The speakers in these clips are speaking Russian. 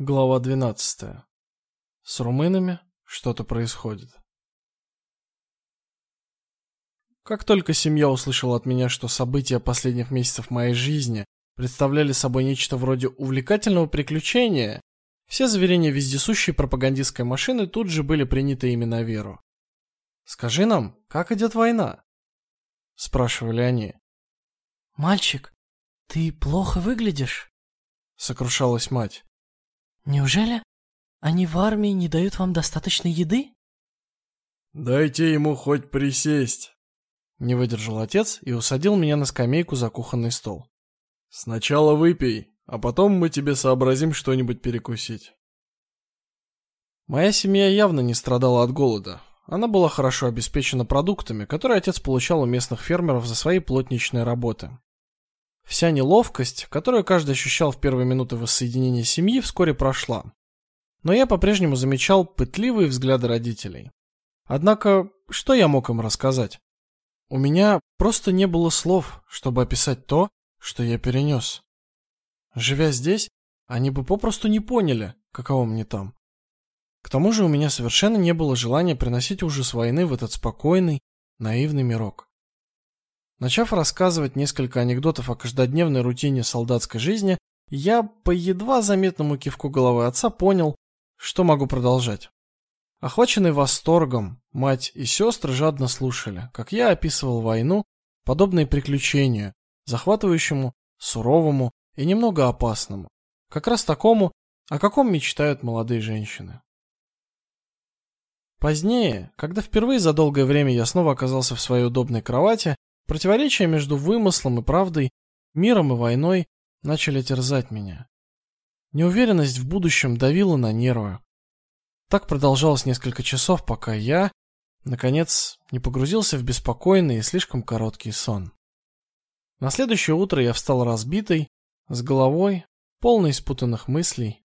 Глава 12. С румынами что-то происходит. Как только семья услышала от меня, что события последних месяцев моей жизни представляли собой нечто вроде увлекательного приключения, все заверения вездесущей пропагандистской машины тут же были приняты ими на веру. Скажи нам, как идет война? спрашивали они. Мальчик, ты плохо выглядишь, сокрушалась мать. Неужели они в армии не дают вам достаточно еды? Дайте ему хоть присесть. Не выдержал отец и усадил меня на скамейку за кухонный стол. Сначала выпей, а потом мы тебе сообразим что-нибудь перекусить. Моя семья явно не страдала от голода. Она была хорошо обеспечена продуктами, которые отец получал у местных фермеров за свои плотничные работы. Вся неловкость, которую каждый ощущал в первые минуты воссоединения семьи, вскоре прошла. Но я по-прежнему замечал пытливые взгляды родителей. Однако, что я мог им рассказать? У меня просто не было слов, чтобы описать то, что я перенес. Живя здесь, они бы попросту не поняли, каково мне там. К тому же у меня совершенно не было желания приносить ужас войны в этот спокойный, наивный мирок. Начав рассказывать несколько анекдотов о каждодневной рутине солдатской жизни, я по едва заметному кивку головы отца понял, что могу продолжать. Охваченные восторгом, мать и сестры жадно слушали, как я описывал войну, подобные приключения, захватывающему, суровому и немного опасному, как раз такому, о каком мечтают молодые женщины. Позднее, когда впервые за долгое время я снова оказался в своей удобной кровати, Противоречия между вымыслом и правдой, миром и войной начали терзать меня. Неуверенность в будущем давила на нервы. Так продолжалось несколько часов, пока я, наконец, не погрузился в беспокойный и слишком короткий сон. На следующее утро я встал разбитый, с головой, полной спутанных мыслей.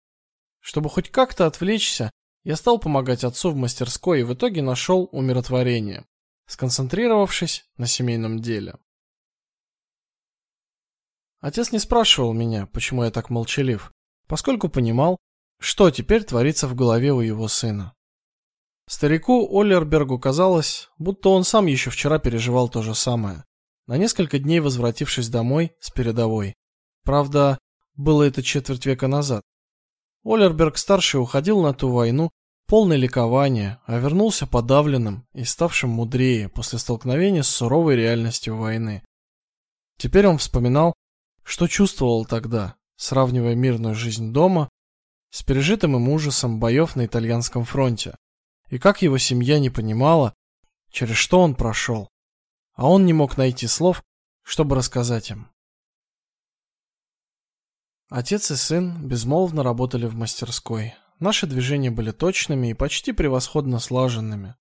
Чтобы хоть как-то отвлечься, я стал помогать отцу в мастерской и в итоге нашел умиротворение сконцентрировавшись на семейном деле. Отец не спрашивал меня, почему я так молчалив, поскольку понимал, что теперь творится в голове у его сына. Старику Оллербергу казалось, будто он сам еще вчера переживал то же самое, на несколько дней возвратившись домой с передовой. Правда, было это четверть века назад. Оллерберг старший уходил на ту войну полный ликования, а вернулся подавленным и ставшим мудрее после столкновения с суровой реальностью войны. Теперь он вспоминал, что чувствовал тогда, сравнивая мирную жизнь дома с пережитым им ужасом боев на итальянском фронте, и как его семья не понимала, через что он прошел, а он не мог найти слов, чтобы рассказать им. Отец и сын безмолвно работали в мастерской. Наши движения были точными и почти превосходно слаженными.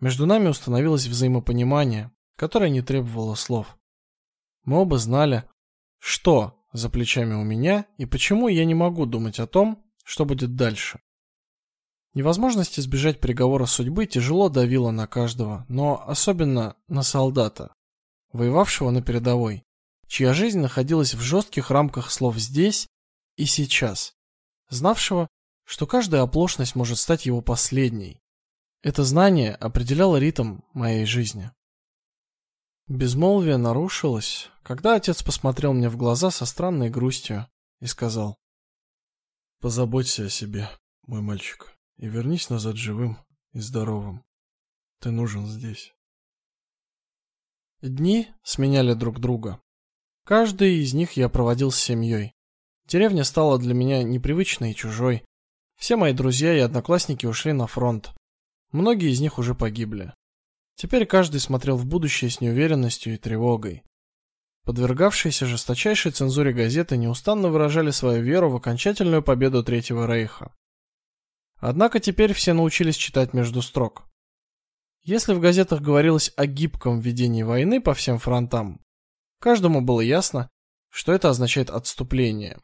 Между нами установилось взаимопонимание, которое не требовало слов. Мы оба знали, что за плечами у меня и почему я не могу думать о том, что будет дальше. Невозможность избежать приговора судьбы тяжело давила на каждого, но особенно на солдата, воевавшего на передовой, чья жизнь находилась в жестких рамках слов здесь и сейчас, знавшего, что каждая оплошность может стать его последней. Это знание определяло ритм моей жизни. Безмолвие нарушилось, когда отец посмотрел мне в глаза со странной грустью и сказал: "Позаботься о себе, мой мальчик, и вернись назад живым и здоровым. Ты нужен здесь". Дни сменяли друг друга. Каждый из них я проводил с семьей. Деревня стала для меня непривычной и чужой. Все мои друзья и одноклассники ушли на фронт. Многие из них уже погибли. Теперь каждый смотрел в будущее с неуверенностью и тревогой. Подвергавшиеся жесточайшей цензуре газеты неустанно выражали свою веру в окончательную победу Третьего Рейха. Однако теперь все научились читать между строк. Если в газетах говорилось о гибком ведении войны по всем фронтам, каждому было ясно, что это означает отступление.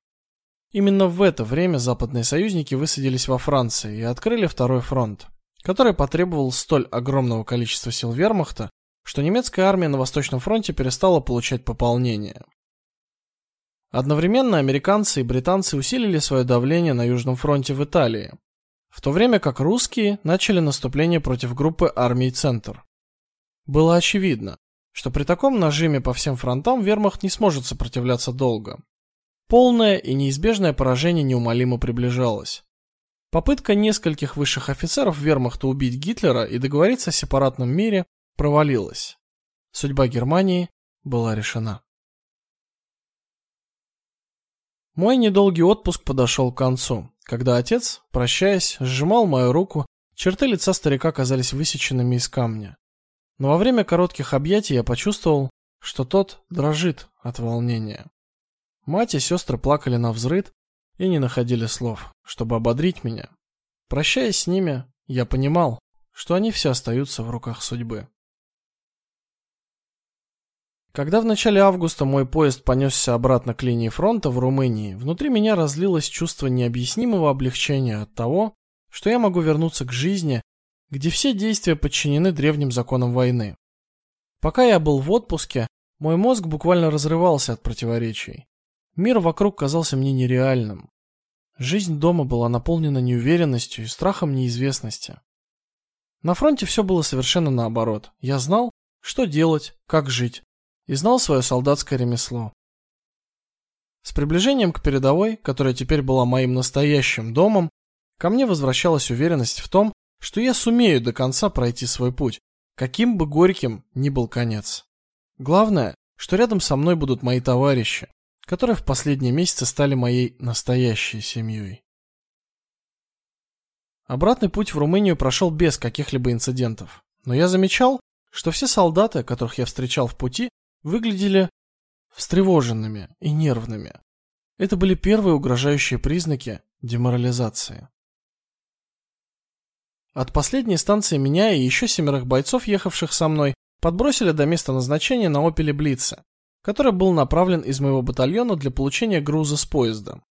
Именно в это время западные союзники высадились во Франции и открыли второй фронт, который потребовал столь огромного количества сил Вермахта, что немецкая армия на Восточном фронте перестала получать пополнение. Одновременно американцы и британцы усилили свое давление на Южном фронте в Италии, в то время как русские начали наступление против группы армий Центр. Было очевидно, что при таком нажиме по всем фронтам Вермахт не сможет сопротивляться долго. Полное и неизбежное поражение неумолимо приближалось. Попытка нескольких высших офицеров Вермахта убить Гитлера и договориться о сепаратном мире провалилась. Судьба Германии была решена. Мой недолгий отпуск подошел к концу, когда отец, прощаясь, сжимал мою руку. Черты лица старика казались высеченными из камня. Но во время коротких объятий я почувствовал, что тот дрожит от волнения. Мать и сестры плакали на взрыд и не находили слов, чтобы ободрить меня. Прощаясь с ними, я понимал, что они все остаются в руках судьбы. Когда в начале августа мой поезд понесся обратно к линии фронта в Румынии, внутри меня разлилось чувство необъяснимого облегчения от того, что я могу вернуться к жизни, где все действия подчинены древним законам войны. Пока я был в отпуске, мой мозг буквально разрывался от противоречий. Мир вокруг казался мне нереальным. Жизнь дома была наполнена неуверенностью и страхом неизвестности. На фронте все было совершенно наоборот. Я знал, что делать, как жить, и знал свое солдатское ремесло. С приближением к передовой, которая теперь была моим настоящим домом, ко мне возвращалась уверенность в том, что я сумею до конца пройти свой путь, каким бы горьким ни был конец. Главное, что рядом со мной будут мои товарищи, которые в последние месяцы стали моей настоящей семьей. Обратный путь в Румынию прошел без каких-либо инцидентов, но я замечал, что все солдаты, которых я встречал в пути, выглядели встревоженными и нервными. Это были первые угрожающие признаки деморализации. От последней станции меня и еще семерых бойцов, ехавших со мной, подбросили до места назначения на Opel Blitz, который был направлен из моего батальона для получения груза с поезда.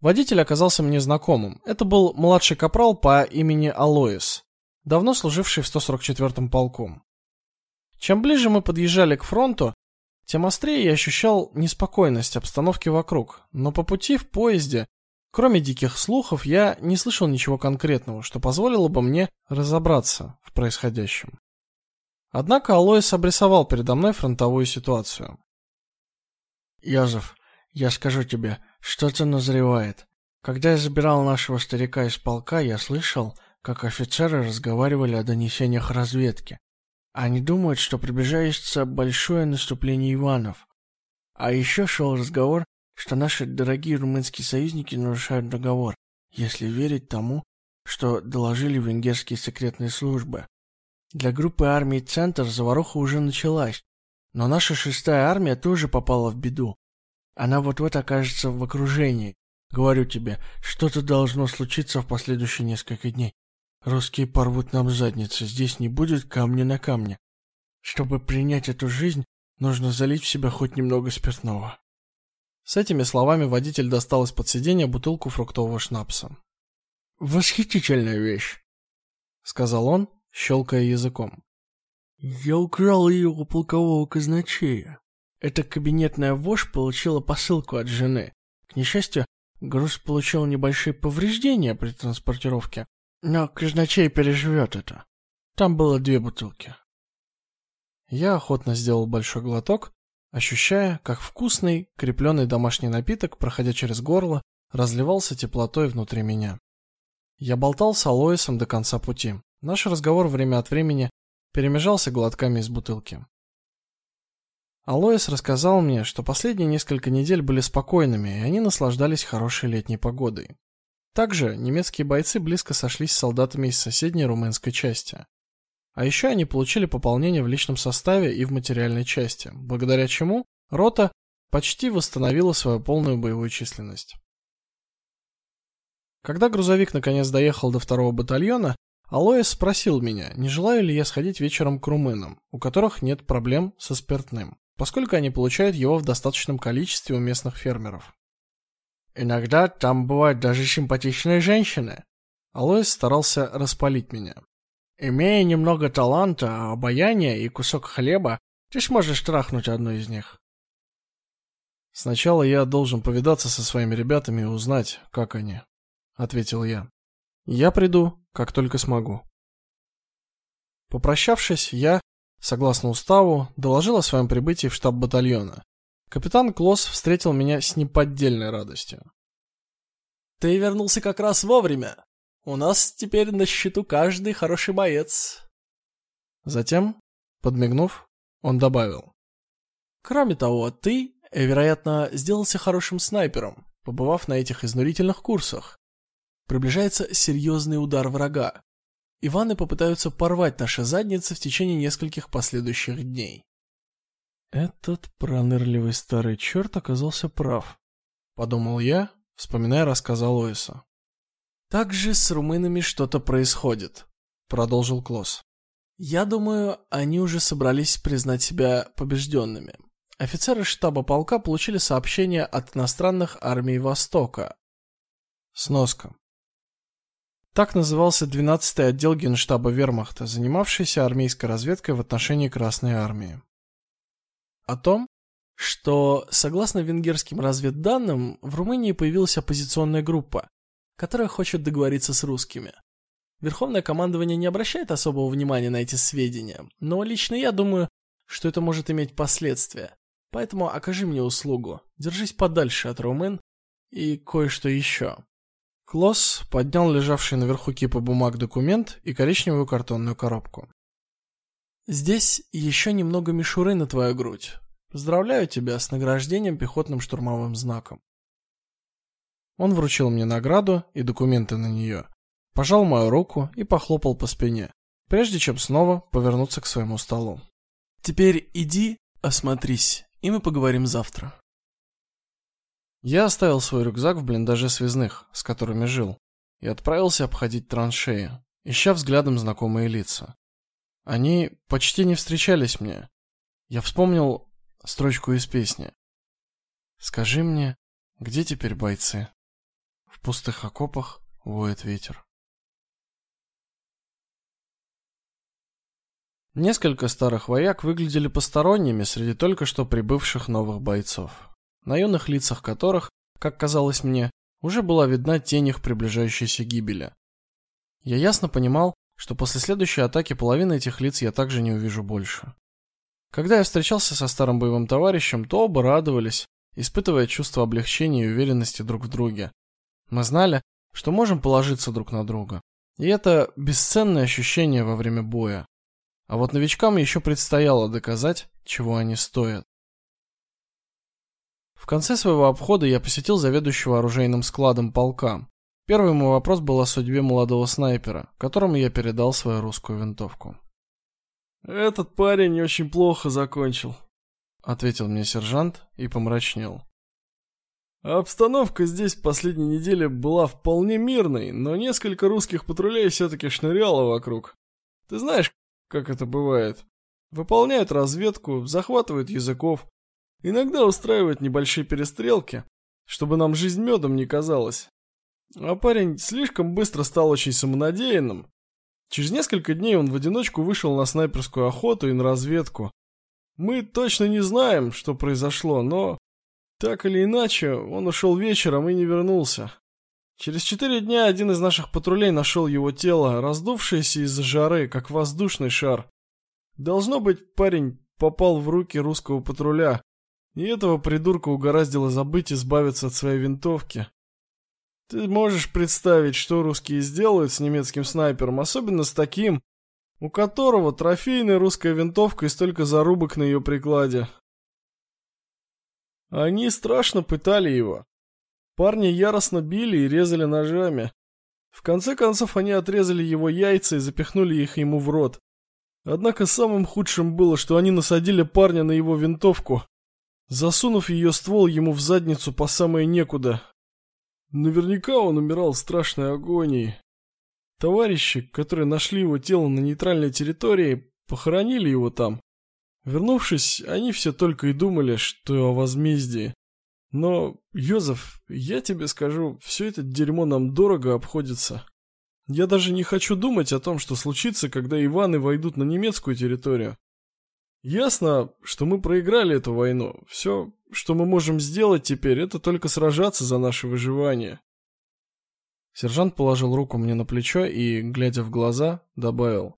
Водитель оказался мне знакомым. Это был младший капрал по имени Алоис, давно служивший в 144-м полку. Чем ближе мы подъезжали к фронту, тем острее я ощущал неспокойность обстановки вокруг, но по пути в поезде, кроме диких слухов, я не слышал ничего конкретного, что позволило бы мне разобраться в происходящем. Однако Алоис обрисовал передо мной фронтовую ситуацию. Йозеф, я скажу тебе, что-то назревает. Когда я забирал нашего старика из полка, я слышал, как офицеры разговаривали о донесениях разведки. Они думают, что приближается большое наступление Иванов. А еще шел разговор, что наши дорогие румынские союзники нарушают договор, если верить тому, что доложили венгерские секретные службы. Для группы армий «Центр» заваруха уже началась, но наша шестая армия тоже попала в беду. Она вот-вот окажется в окружении. Говорю тебе, что-то должно случиться в последующие несколько дней. Русские порвут нам задницы, здесь не будет камня на камне. Чтобы принять эту жизнь, нужно залить в себя хоть немного спиртного. С этими словами водитель достал из-под сиденья бутылку фруктового шнапса. Восхитительная вещь, сказал он, щелкая языком. Я украл ее у полкового казначея. Эта кабинетная вошь получила посылку от жены. К несчастью, груз получил небольшие повреждения при транспортировке, но казначей переживет это. Там было две бутылки. Я охотно сделал большой глоток, ощущая, как вкусный, крепленный домашний напиток, проходя через горло, разливался теплотой внутри меня. Я болтал с Алоисом до конца пути. Наш разговор время от времени перемежался глотками из бутылки. Алоис рассказал мне, что последние несколько недель были спокойными, и они наслаждались хорошей летней погодой. Также немецкие бойцы близко сошлись с солдатами из соседней румынской части. А еще они получили пополнение в личном составе и в материальной части, благодаря чему рота почти восстановила свою полную боевую численность. Когда грузовик наконец доехал до второго батальона, Алоис спросил меня, не желаю ли я сходить вечером к румынам, у которых нет проблем со спиртным, поскольку они получают его в достаточном количестве у местных фермеров. Иногда там бывают даже симпатичные женщины. Алоис старался распалить меня. Имея немного таланта, обаяния и кусок хлеба, ты сможешь трахнуть одну из них. Сначала я должен повидаться со своими ребятами и узнать, как они, ответил я. Я приду, как только смогу. Попрощавшись, я, согласно уставу, доложил о своем прибытии в штаб батальона. Капитан Клосс встретил меня с неподдельной радостью. Ты вернулся как раз вовремя. У нас теперь на счету каждый хороший боец. Затем, подмигнув, он добавил: Кроме того, ты, вероятно, сделался хорошим снайпером, побывав на этих изнурительных курсах. Приближается серьезный удар врага. Иваны попытаются порвать наши задницы в течение нескольких последующих дней. Этот пронырливый старый черт оказался прав, подумал я, вспоминая рассказ Алоиса. Также с румынами что-то происходит, продолжил Клосс. Я думаю, они уже собрались признать себя побежденными. Офицеры штаба полка получили сообщение от иностранных армий Востока. Сноска. Так назывался 12-й отдел Генштаба Вермахта, занимавшийся армейской разведкой в отношении Красной армии. О том, что, согласно венгерским разведданным, в Румынии появилась оппозиционная группа, которая хочет договориться с русскими. Верховное командование не обращает особого внимания на эти сведения, но лично я думаю, что это может иметь последствия. Поэтому окажи мне услугу. Держись подальше от румын и кое-что еще. Клосс поднял лежавший наверху кипа бумаг документ и коричневую картонную коробку. Здесь еще немного мишуры на твою грудь. Поздравляю тебя с награждением пехотным штурмовым знаком. Он вручил мне награду и документы на нее, пожал мою руку и похлопал по спине, прежде чем снова повернуться к своему столу. Теперь иди, осмотрись, и мы поговорим завтра. Я оставил свой рюкзак в блиндаже связных, с которыми жил, и отправился обходить траншеи, ища взглядом знакомые лица. Они почти не встречались мне. Я вспомнил строчку из песни. Скажи мне, где теперь бойцы? В пустых окопах воет ветер. Несколько старых вояк выглядели посторонними среди только что прибывших новых бойцов, на юных лицах которых, как казалось мне, уже была видна тень их приближающейся гибели. Я ясно понимал, что после следующей атаки половины этих лиц я также не увижу больше. Когда я встречался со старым боевым товарищем, то оба радовались, испытывая чувство облегчения и уверенности друг в друге, мы знали, что можем положиться друг на друга. И это бесценное ощущение во время боя. А вот новичкам еще предстояло доказать, чего они стоят. В конце своего обхода я посетил заведующего оружейным складом полка. Первый мой вопрос был о судьбе молодого снайпера, которому я передал свою русскую винтовку. Этот парень очень плохо закончил, ответил мне сержант и помрачнел. Обстановка здесь в последней неделе была вполне мирной, но несколько русских патрулей все-таки шныряло вокруг. Ты знаешь, как это бывает? Выполняют разведку, захватывают языков, иногда устраивают небольшие перестрелки, чтобы нам жизнь медом не казалась. А парень слишком быстро стал очень самонадеянным. Через несколько дней он в одиночку вышел на снайперскую охоту и на разведку. Мы точно не знаем, что произошло, но так или иначе, он ушел вечером и не вернулся. Через четыре дня один из наших патрулей нашел его тело, раздувшееся из-за жары, как воздушный шар. Должно быть, парень попал в руки русского патруля, и этого придурка угораздило забыть избавиться от своей винтовки. Ты можешь представить, что русские сделают с немецким снайпером, особенно с таким, у которого трофейная русская винтовка и столько зарубок на ее прикладе. Они страшно пытали его. Парни яростно били и резали ножами. В конце концов они отрезали его яйца и запихнули их ему в рот. Однако самым худшим было, что они насадили парня на его винтовку, засунув ее ствол ему в задницу по самое некуда. Наверняка он умирал в страшной агонии. Товарищи, которые нашли его тело на нейтральной территории, похоронили его там. Вернувшись, они все только и думали, что о возмездии. Но, Йозеф, я тебе скажу, все это дерьмо нам дорого обходится. Я даже не хочу думать о том, что случится, когда Иваны войдут на немецкую территорию. Ясно, что мы проиграли эту войну. Все что мы можем сделать теперь, это только сражаться за наше выживание. Сержант положил руку мне на плечо и, глядя в глаза, добавил: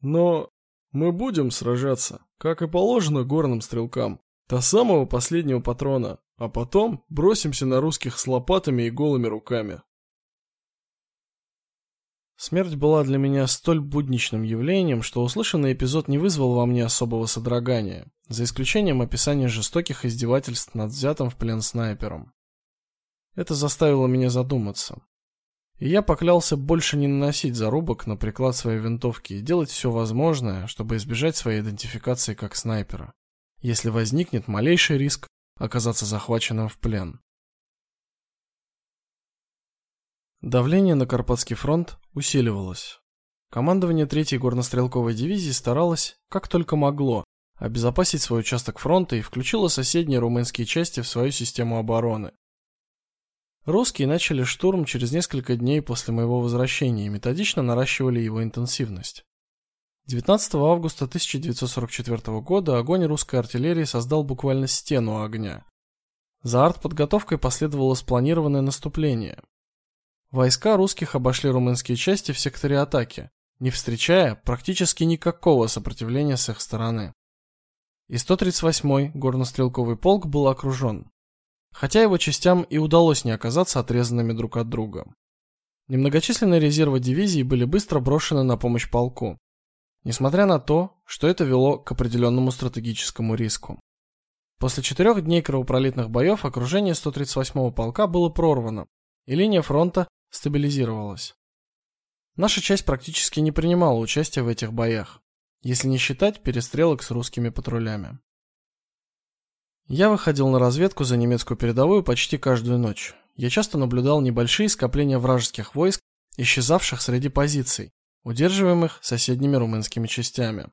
"Но мы будем сражаться, как и положено горным стрелкам, до самого последнего патрона, а потом бросимся на русских с лопатами и голыми руками". Смерть была для меня столь будничным явлением, что услышанный эпизод не вызвал во мне особого содрогания, за исключением описания жестоких издевательств над взятым в плен снайпером. Это заставило меня задуматься. И я поклялся больше не наносить зарубок на приклад своей винтовки и делать все возможное, чтобы избежать своей идентификации как снайпера, если возникнет малейший риск оказаться захваченным в плен. Давление на Карпатский фронт усиливалось. Командование 3-й горнострелковой дивизии старалось, как только могло, обезопасить свой участок фронта и включило соседние румынские части в свою систему обороны. Русские начали штурм через несколько дней после моего возвращения и методично наращивали его интенсивность. 19 августа 1944 года огонь русской артиллерии создал буквально стену огня. За артподготовкой последовало спланированное наступление, Войска русских обошли румынские части в секторе атаки, не встречая практически никакого сопротивления с их стороны. И 138-й горнострелковый полк был окружен, хотя его частям и удалось не оказаться отрезанными друг от друга. Немногочисленные резервы дивизии были быстро брошены на помощь полку, несмотря на то, что это вело к определенному стратегическому риску. После четырех дней кровопролитных боев окружение 138-го полка было прорвано, и линия фронта стабилизировалась. Наша часть практически не принимала участия в этих боях, если не считать перестрелок с русскими патрулями. Я выходил на разведку за немецкую передовую почти каждую ночь. Я часто наблюдал небольшие скопления вражеских войск, исчезавших среди позиций, удерживаемых соседними румынскими частями.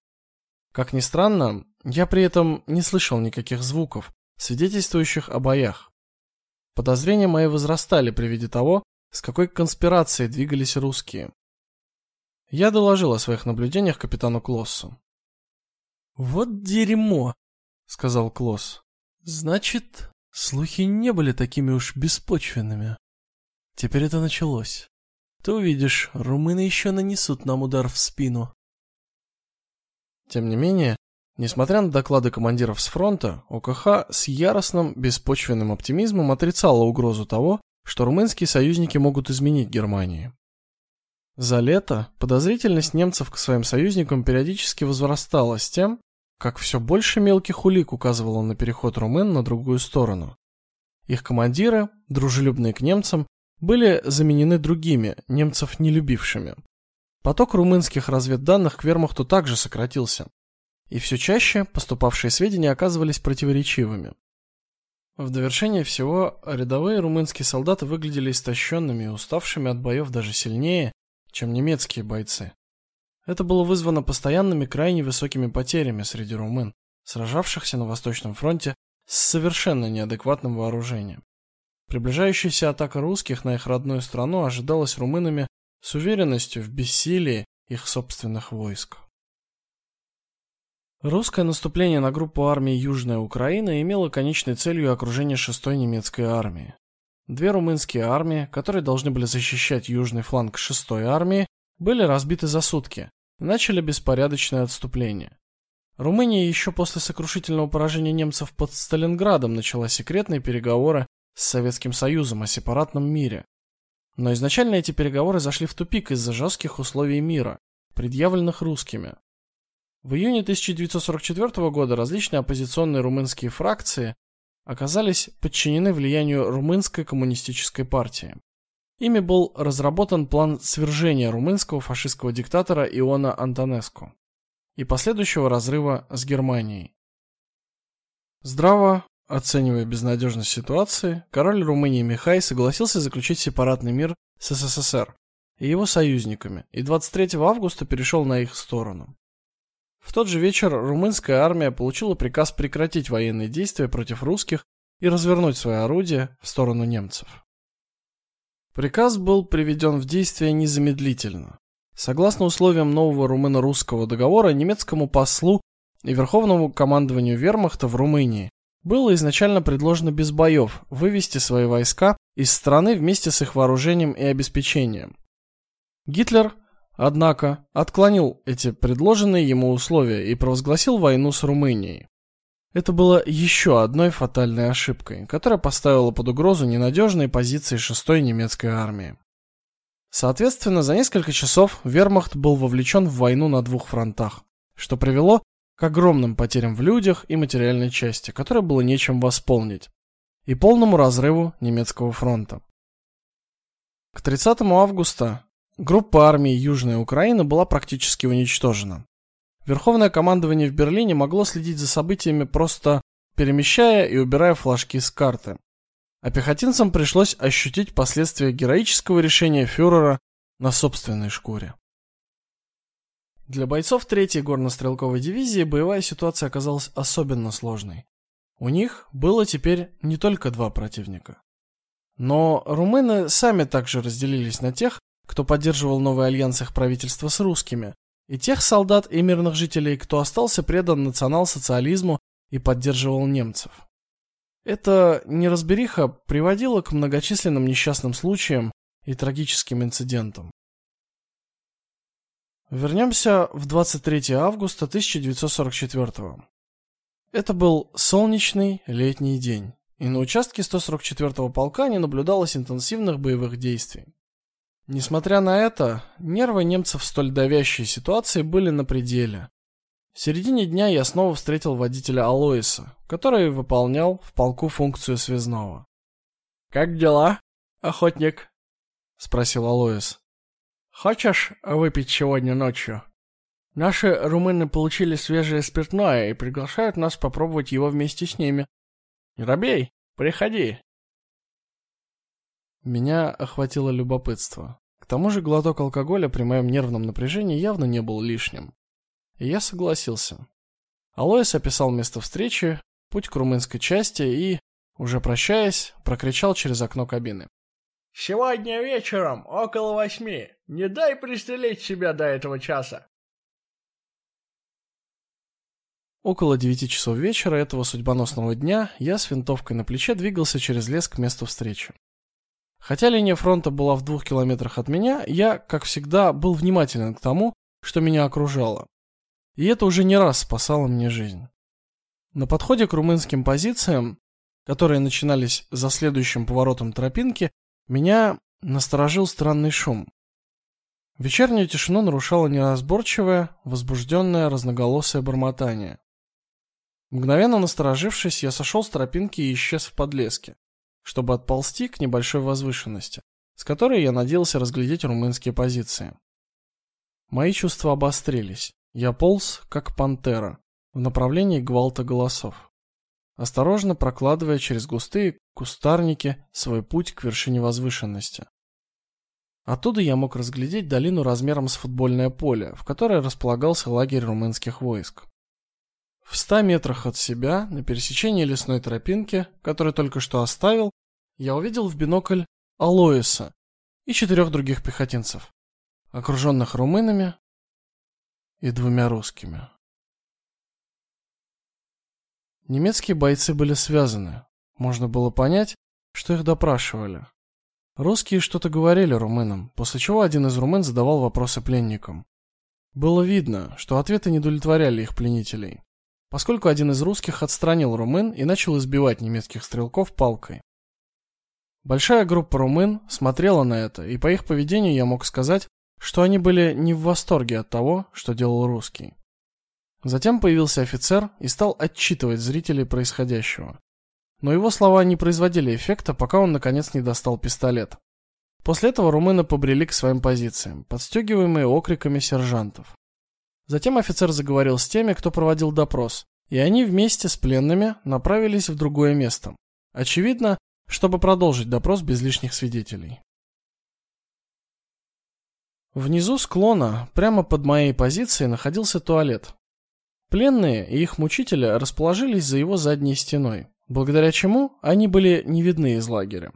Как ни странно, я при этом не слышал никаких звуков, свидетельствующих о боях. Подозрения мои возрастали при виде того, с какой конспирацией двигались русские. Я доложил о своих наблюдениях капитану Клоссу. Вот дерьмо, сказал Клосс. Значит, слухи не были такими уж беспочвенными. Теперь это началось. Ты увидишь, румыны еще нанесут нам удар в спину. Тем не менее, несмотря на доклады командиров с фронта, ОКХ с яростным беспочвенным оптимизмом отрицала угрозу того, что румынские союзники могут изменить Германии. За лето подозрительность немцев к своим союзникам периодически возрастала с тем, как все больше мелких улик указывало на переход румын на другую сторону. Их командиры, дружелюбные к немцам, были заменены другими, немцев не любившими. Поток румынских разведданных к вермахту также сократился, и все чаще поступавшие сведения оказывались противоречивыми. В довершение всего, рядовые румынские солдаты выглядели истощенными и уставшими от боев даже сильнее, чем немецкие бойцы. Это было вызвано постоянными крайне высокими потерями среди румын, сражавшихся на Восточном фронте с совершенно неадекватным вооружением. Приближающаяся атака русских на их родную страну ожидалась румынами с уверенностью в бессилии их собственных войск. Русское наступление на группу армий Южная Украина имело конечной целью окружение 6-й немецкой армии. Две румынские армии, которые должны были защищать южный фланг 6-й армии, были разбиты за сутки начали беспорядочное отступление. Румыния еще после сокрушительного поражения немцев под Сталинградом начала секретные переговоры с Советским Союзом о сепаратном мире. Но изначально эти переговоры зашли в тупик из-за жестких условий мира, предъявленных русскими. В июне 1944 года различные оппозиционные румынские фракции оказались подчинены влиянию румынской коммунистической партии. Ими был разработан план свержения румынского фашистского диктатора Иона Антонеску и последующего разрыва с Германией. Здраво оценивая безнадежность ситуации, король Румынии Михай согласился заключить сепаратный мир с СССР и его союзниками и 23 августа перешел на их сторону. В тот же вечер румынская армия получила приказ прекратить военные действия против русских и развернуть свои орудия в сторону немцев. Приказ был приведен в действие незамедлительно. Согласно условиям нового румыно-русского договора, немецкому послу и верховному командованию Вермахта в Румынии было изначально предложено без боев вывести свои войска из страны вместе с их вооружением и обеспечением. Гитлер, однако, отклонил эти предложенные ему условия и провозгласил войну с Румынией. Это было еще одной фатальной ошибкой, которая поставила под угрозу ненадежные позиции 6-й немецкой армии. Соответственно, за несколько часов Вермахт был вовлечен в войну на двух фронтах, что привело к огромным потерям в людях и материальной части, которой было нечем восполнить, и полному разрыву немецкого фронта. К 30 августа группа армий Южной Украины была практически уничтожена. Верховное командование в Берлине могло следить за событиями просто перемещая и убирая флажки с карты. А пехотинцам пришлось ощутить последствия героического решения фюрера на собственной шкуре. Для бойцов 3-й горнострелковой дивизии боевая ситуация оказалась особенно сложной. У них было теперь не только два противника. Но румыны сами также разделились на тех, кто поддерживал новый альянс их правительства с русскими, и тех солдат и мирных жителей, кто остался предан национал-социализму и поддерживал немцев. Эта неразбериха приводила к многочисленным несчастным случаям и трагическим инцидентам. Вернемся в 23 августа 1944 Это был солнечный летний день, и на участке 144-го полка не наблюдалось интенсивных боевых действий. Несмотря на это, нервы немцев в столь давящей ситуации были на пределе. В середине дня я снова встретил водителя Алоиса, который выполнял в полку функцию связного. Как дела, охотник? спросил Алоис. Хочешь выпить сегодня ночью? Наши румыны получили свежее спиртное и приглашают нас попробовать его вместе с ними. Не робей, приходи. Меня охватило любопытство. К тому же глоток алкоголя при моем нервном напряжении явно не был лишним. И я согласился. Алоис описал место встречи, путь к румынской части и, уже прощаясь, прокричал через окно кабины: Сегодня вечером, около восьми. Не дай пристрелить себя до этого часа. Около девяти часов вечера этого судьбоносного дня я с винтовкой на плече двигался через лес к месту встречи. Хотя линия фронта была в двух километрах от меня, я, как всегда, был внимателен к тому, что меня окружало. И это уже не раз спасало мне жизнь. На подходе к румынским позициям, которые начинались за следующим поворотом тропинки, меня насторожил странный шум. Вечернюю тишину нарушало неразборчивое, возбужденное разноголосое бормотание. Мгновенно насторожившись, я сошел с тропинки и исчез в подлеске, чтобы отползти к небольшой возвышенности, с которой я надеялся разглядеть румынские позиции. Мои чувства обострились. Я полз, как пантера, в направлении гвалта голосов осторожно прокладывая через густые кустарники свой путь к вершине возвышенности. Оттуда я мог разглядеть долину размером с футбольное поле, в которой располагался лагерь румынских войск. В ста метрах от себя, на пересечении лесной тропинки, которую только что оставил, я увидел в бинокль Алоиса и четырех других пехотинцев, окруженных румынами и двумя русскими. Немецкие бойцы были связаны. Можно было понять, что их допрашивали. Русские что-то говорили румынам, после чего один из румын задавал вопросы пленникам. Было видно, что ответы не удовлетворяли их пленителей, поскольку один из русских отстранил румын и начал избивать немецких стрелков палкой. Большая группа румын смотрела на это, и по их поведению я мог сказать, что они были не в восторге от того, что делал русский. Затем появился офицер и стал отчитывать зрителей происходящего. Но его слова не производили эффекта, пока он наконец не достал пистолет. После этого румыны побрели к своим позициям, подстегиваемые окриками сержантов. Затем офицер заговорил с теми, кто проводил допрос, и они вместе с пленными направились в другое место. Очевидно, чтобы продолжить допрос без лишних свидетелей. Внизу склона, прямо под моей позицией, находился туалет, Пленные и их мучители расположились за его задней стеной, благодаря чему они были не видны из лагеря.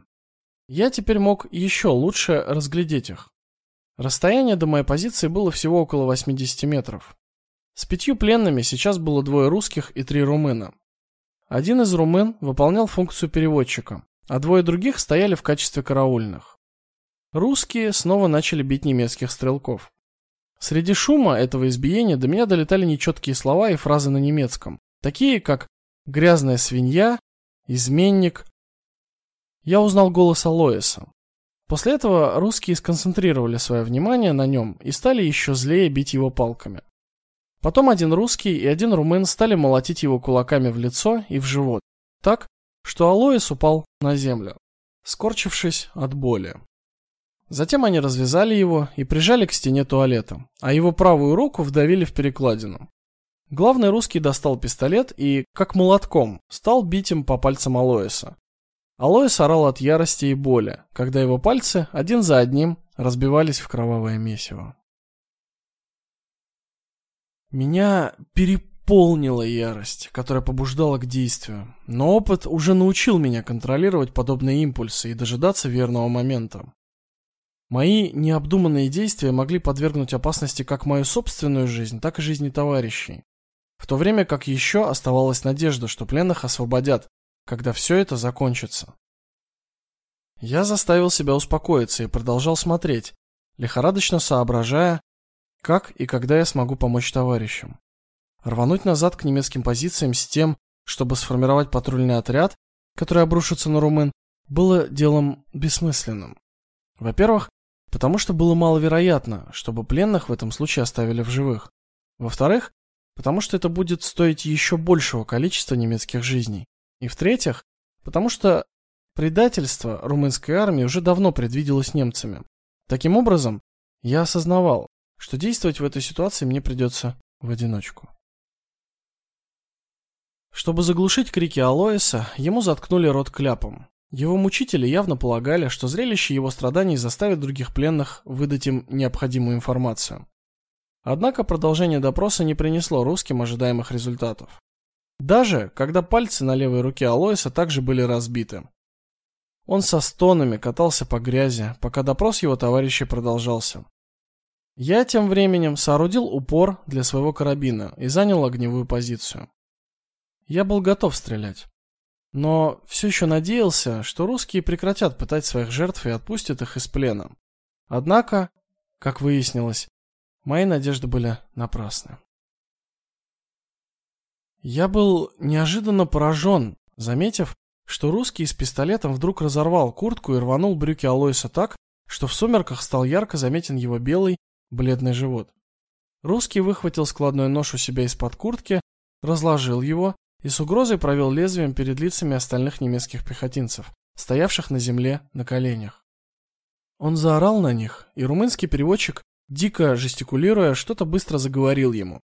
Я теперь мог еще лучше разглядеть их. Расстояние до моей позиции было всего около 80 метров. С пятью пленными сейчас было двое русских и три румына. один из румын выполнял функцию переводчика, а двое других стояли в качестве караульных. Русские снова начали бить немецких стрелков. Среди шума этого избиения до меня долетали нечеткие слова и фразы на немецком, такие как «грязная свинья», «изменник». Я узнал голос Алоэса. После этого русские сконцентрировали свое внимание на нем и стали еще злее бить его палками. Потом один русский и один румын стали молотить его кулаками в лицо и в живот, так, что Алоэс упал на землю, скорчившись от боли. Затем они развязали его и прижали к стене туалета, а его правую руку вдавили в перекладину. Главный русский достал пистолет и, как молотком, стал бить им по пальцам Алоэса. Алоэс орал от ярости и боли, когда его пальцы один за одним разбивались в кровавое месиво. Меня переполнила ярость, которая побуждала к действию, но опыт уже научил меня контролировать подобные импульсы и дожидаться верного момента. Мои необдуманные действия могли подвергнуть опасности как мою собственную жизнь, так и жизни товарищей. В то время как еще оставалась надежда, что пленных освободят, когда все это закончится. Я заставил себя успокоиться и продолжал смотреть, лихорадочно соображая, как и когда я смогу помочь товарищам. Рвануть назад к немецким позициям с тем, чтобы сформировать патрульный отряд, который обрушится на румын, было делом бессмысленным. Во-первых, потому что было маловероятно, чтобы пленных в этом случае оставили в живых. Во-вторых, потому что это будет стоить еще большего количества немецких жизней. И в-третьих, потому что предательство румынской армии уже давно предвиделось немцами. Таким образом, я осознавал, что действовать в этой ситуации мне придется в одиночку. Чтобы заглушить крики Алоиса, ему заткнули рот кляпом. Его мучители явно полагали, что зрелище его страданий заставит других пленных выдать им необходимую информацию. Однако продолжение допроса не принесло русским ожидаемых результатов. Даже когда пальцы на левой руке Алоиса также были разбиты. Он со стонами катался по грязи, пока допрос его товарищей продолжался. Я тем временем соорудил упор для своего карабина и занял огневую позицию. Я был готов стрелять но все еще надеялся, что русские прекратят пытать своих жертв и отпустят их из плена. Однако, как выяснилось, мои надежды были напрасны. Я был неожиданно поражен, заметив, что русский с пистолетом вдруг разорвал куртку и рванул брюки Алоиса так, что в сумерках стал ярко заметен его белый, бледный живот. Русский выхватил складной нож у себя из-под куртки, разложил его и с угрозой провел лезвием перед лицами остальных немецких пехотинцев, стоявших на земле на коленях. Он заорал на них, и румынский переводчик, дико жестикулируя, что-то быстро заговорил ему.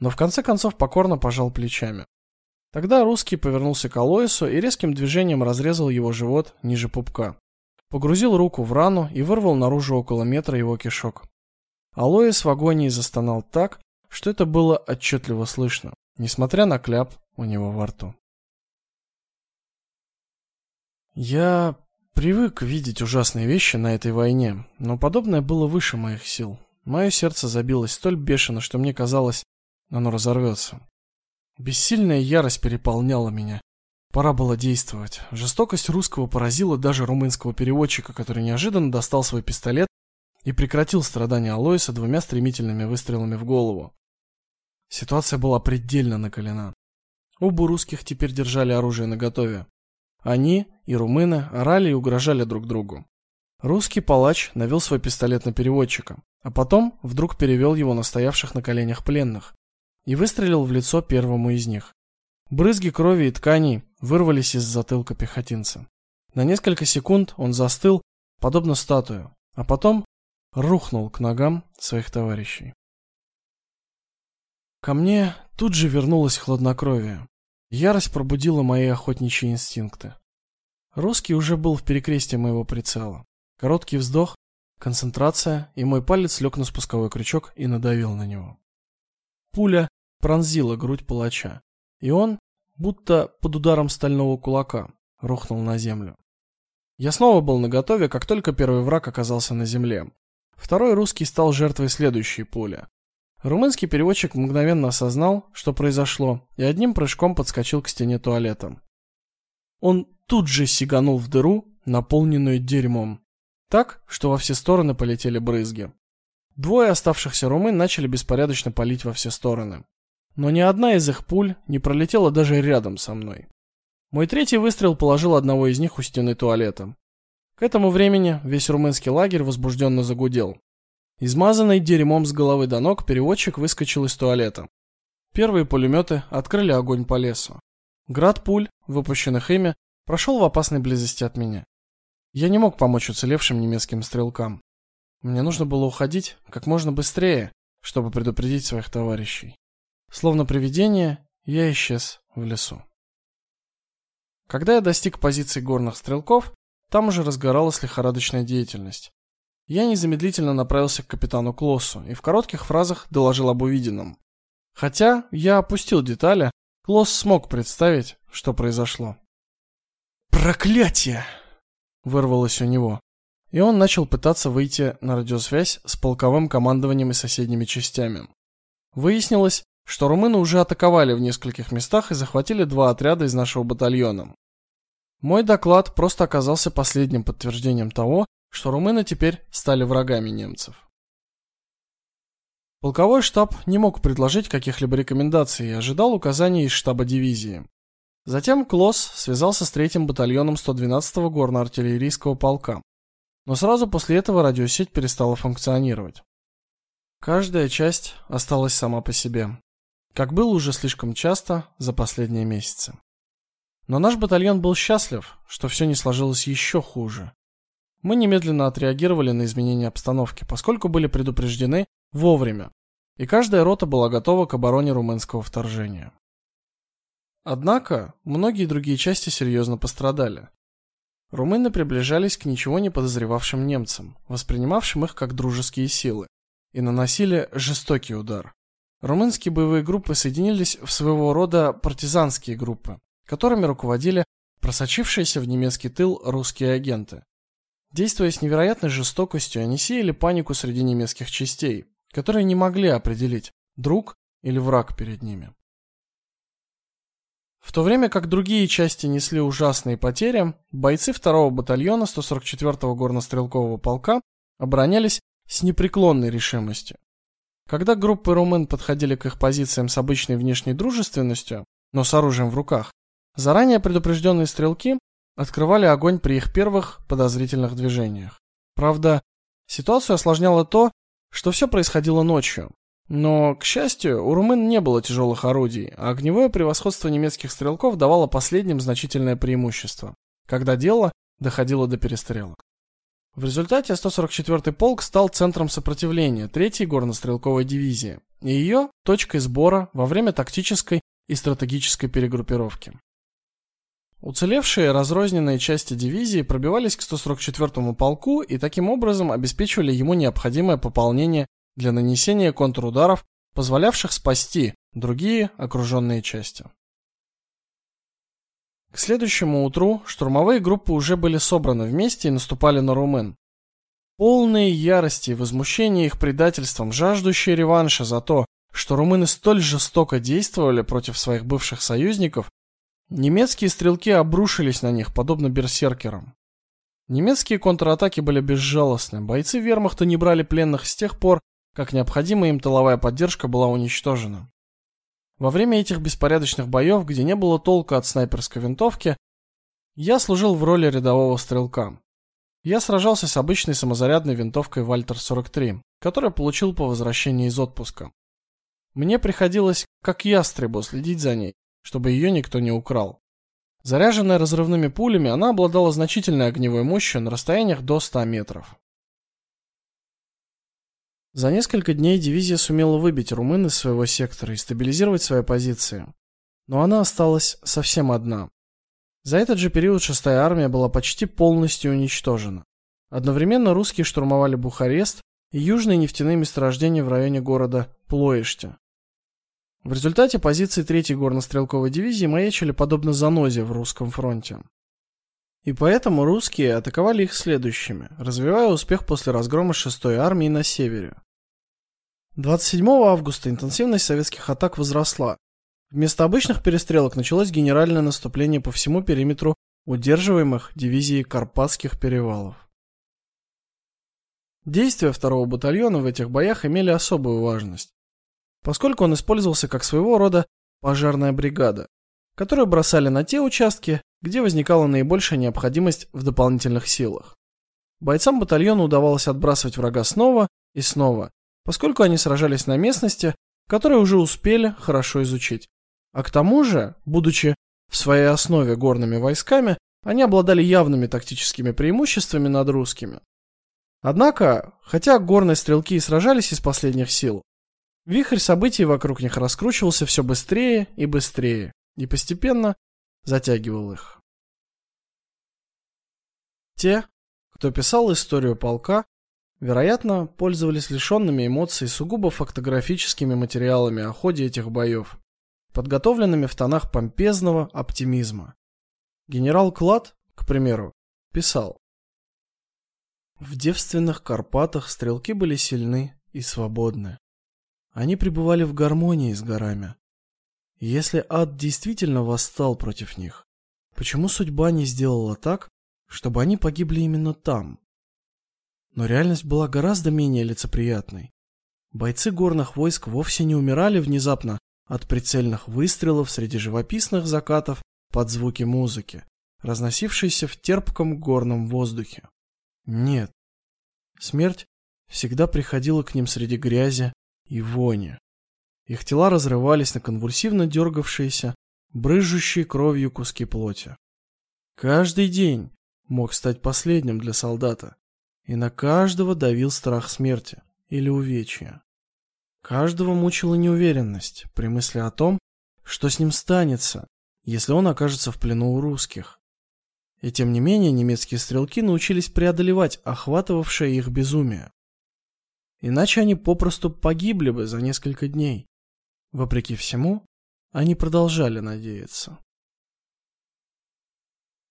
Но в конце концов покорно пожал плечами. Тогда русский повернулся к Алоису и резким движением разрезал его живот ниже пупка. Погрузил руку в рану и вырвал наружу около метра его кишок. Алоис в агонии застонал так, что это было отчетливо слышно, несмотря на кляп у него во рту. Я привык видеть ужасные вещи на этой войне, но подобное было выше моих сил. Мое сердце забилось столь бешено, что мне казалось, оно разорвется. Бессильная ярость переполняла меня. Пора было действовать. Жестокость русского поразила даже румынского переводчика, который неожиданно достал свой пистолет и прекратил страдания Алоиса двумя стремительными выстрелами в голову. Ситуация была предельно накалена. Оба русских теперь держали оружие наготове. Они и румыны орали и угрожали друг другу. Русский палач навел свой пистолет на переводчика, а потом вдруг перевел его на стоявших на коленях пленных и выстрелил в лицо первому из них. Брызги крови и тканей вырвались из затылка пехотинца. На несколько секунд он застыл, подобно статую, а потом рухнул к ногам своих товарищей. Ко мне тут же вернулось хладнокровие. Ярость пробудила мои охотничьи инстинкты. Русский уже был в перекрестии моего прицела. Короткий вздох, концентрация, и мой палец лег на спусковой крючок и надавил на него. Пуля пронзила грудь палача, и он, будто под ударом стального кулака, рухнул на землю. Я снова был наготове, как только первый враг оказался на земле. Второй русский стал жертвой следующей пули. Румынский переводчик мгновенно осознал, что произошло, и одним прыжком подскочил к стене туалета. Он тут же сиганул в дыру, наполненную дерьмом, так, что во все стороны полетели брызги. Двое оставшихся румын начали беспорядочно палить во все стороны. Но ни одна из их пуль не пролетела даже рядом со мной. Мой третий выстрел положил одного из них у стены туалета. К этому времени весь румынский лагерь возбужденно загудел. Измазанный дерьмом с головы до ног, переводчик выскочил из туалета. Первые пулеметы открыли огонь по лесу. Град пуль, выпущенных ими, прошел в опасной близости от меня. Я не мог помочь уцелевшим немецким стрелкам. Мне нужно было уходить как можно быстрее, чтобы предупредить своих товарищей. Словно привидение, я исчез в лесу. Когда я достиг позиции горных стрелков, там уже разгоралась лихорадочная деятельность. Я незамедлительно направился к капитану Клоссу и в коротких фразах доложил об увиденном. Хотя я опустил детали, Клосс смог представить, что произошло. «Проклятие!» — вырвалось у него и он начал пытаться выйти на радиосвязь с полковым командованием и соседними частями. Выяснилось, что румыны уже атаковали в нескольких местах и захватили два отряда из нашего батальона. Мой доклад просто оказался последним подтверждением того, что румыны теперь стали врагами немцев. Полковой штаб не мог предложить каких-либо рекомендаций и ожидал указаний из штаба дивизии. Затем Клосс связался с третьим батальоном 112-го горно-артиллерийского полка. Но сразу после этого радиосеть перестала функционировать. Каждая часть осталась сама по себе, как было уже слишком часто за последние месяцы. Но наш батальон был счастлив, что все не сложилось еще хуже. Мы немедленно отреагировали на изменения обстановки, поскольку были предупреждены вовремя, и каждая рота была готова к обороне румынского вторжения. Однако, многие другие части серьезно пострадали. Румыны приближались к ничего не подозревавшим немцам, воспринимавшим их как дружеские силы, и наносили жестокий удар. Румынские боевые группы соединились в своего рода партизанские группы, которыми руководили просочившиеся в немецкий тыл русские агенты. Действуя с невероятной жестокостью, они сеяли панику среди немецких частей, которые не могли определить, друг или враг перед ними. В то время как другие части несли ужасные потери, бойцы 2-го батальона 144-го горнострелкового полка оборонялись с непреклонной решимостью. Когда группы румын подходили к их позициям с обычной внешней дружественностью, но с оружием в руках, заранее предупрежденные стрелки открывали огонь при их первых подозрительных движениях. Правда, ситуацию осложняло то, что все происходило ночью, но, к счастью, у румын не было тяжелых орудий, а огневое превосходство немецких стрелков давало последним значительное преимущество, когда дело доходило до перестрелок. В результате 144-й полк стал центром сопротивления 3-й горнострелковой дивизии и ее точкой сбора во время тактической и стратегической перегруппировки. Уцелевшие разрозненные части дивизии пробивались к 144-му полку и таким образом обеспечивали ему необходимое пополнение для нанесения контрударов, позволявших спасти другие окруженные части. К следующему утру штурмовые группы уже были собраны вместе и наступали на румын. Полные ярости и возмущения их предательством, жаждущие реванша за то, что румыны столь жестоко действовали против своих бывших союзников, немецкие стрелки обрушились на них подобно берсеркерам. Немецкие контратаки были безжалостны. Бойцы вермахта не брали пленных с тех пор, как необходимая им тыловая поддержка была уничтожена. Во время этих беспорядочных боев, где не было толка от снайперской винтовки, я служил в роли рядового стрелка. Я сражался с обычной самозарядной винтовкой Вальтер 43, которую получил по возвращении из отпуска. Мне приходилось, как ястребу, следить за ней, чтобы ее никто не украл. Заряженная разрывными пулями, она обладала значительной огневой мощью на расстояниях до 100 метров. За несколько дней дивизия сумела выбить румын из своего сектора и стабилизировать свои позиции. Но она осталась совсем одна. За этот же период шестая армия была почти полностью уничтожена. Одновременно русские штурмовали Бухарест и южные нефтяные месторождения в районе города Плоиште. В результате позиции 3-й горнострелковой дивизии маячили подобно занозе в русском фронте. И поэтому русские атаковали их следующими, развивая успех после разгрома 6-й армии на севере. 27 августа интенсивность советских атак возросла. Вместо обычных перестрелок началось генеральное наступление по всему периметру удерживаемых дивизией Карпатских перевалов. Действия второго батальона в этих боях имели особую важность, поскольку он использовался как своего рода пожарная бригада, которую бросали на те участки, где возникала наибольшая необходимость в дополнительных силах. Бойцам батальона удавалось отбрасывать врага снова и снова, поскольку они сражались на местности, которые уже успели хорошо изучить. А к тому же, будучи в своей основе горными войсками, они обладали явными тактическими преимуществами над русскими. Однако, хотя горные стрелки и сражались из последних сил, вихрь событий вокруг них раскручивался все быстрее и быстрее, и постепенно затягивал их. Те, кто писал историю полка, вероятно, пользовались лишенными эмоций сугубо фактографическими материалами о ходе этих боев, подготовленными в тонах помпезного оптимизма. Генерал Клад, к примеру, писал: в девственных Карпатах стрелки были сильны и свободны. Они пребывали в гармонии с горами. Если ад действительно восстал против них, почему судьба не сделала так, чтобы они погибли именно там? Но реальность была гораздо менее лицеприятной. Бойцы горных войск вовсе не умирали внезапно от прицельных выстрелов среди живописных закатов под звуки музыки, разносившейся в терпком горном воздухе. Нет. Смерть всегда приходила к ним среди грязи и вони. Их тела разрывались на конвульсивно дергавшиеся, брызжущие кровью куски плоти. Каждый день мог стать последним для солдата, и на каждого давил страх смерти или увечья. Каждого мучила неуверенность при мысли о том, что с ним станется, если он окажется в плену у русских. И тем не менее немецкие стрелки научились преодолевать охватывавшее их безумие. Иначе они попросту погибли бы за несколько дней. Вопреки всему, они продолжали надеяться.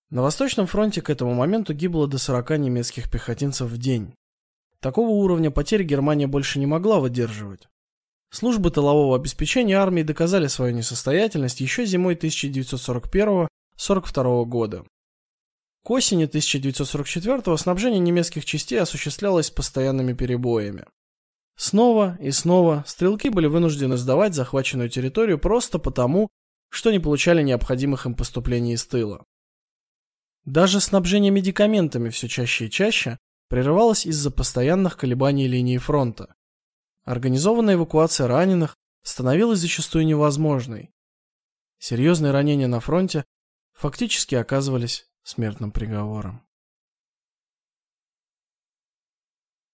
На Восточном фронте к этому моменту гибло до 40 немецких пехотинцев в день. Такого уровня потерь Германия больше не могла выдерживать. Службы тылового обеспечения армии доказали свою несостоятельность еще зимой 1941-42 года. К осени 1944 снабжение немецких частей осуществлялось постоянными перебоями. Снова и снова стрелки были вынуждены сдавать захваченную территорию просто потому, что не получали необходимых им поступлений из тыла. Даже снабжение медикаментами все чаще и чаще прерывалось из-за постоянных колебаний линии фронта. Организованная эвакуация раненых становилась зачастую невозможной. Серьезные ранения на фронте фактически оказывались смертным приговором.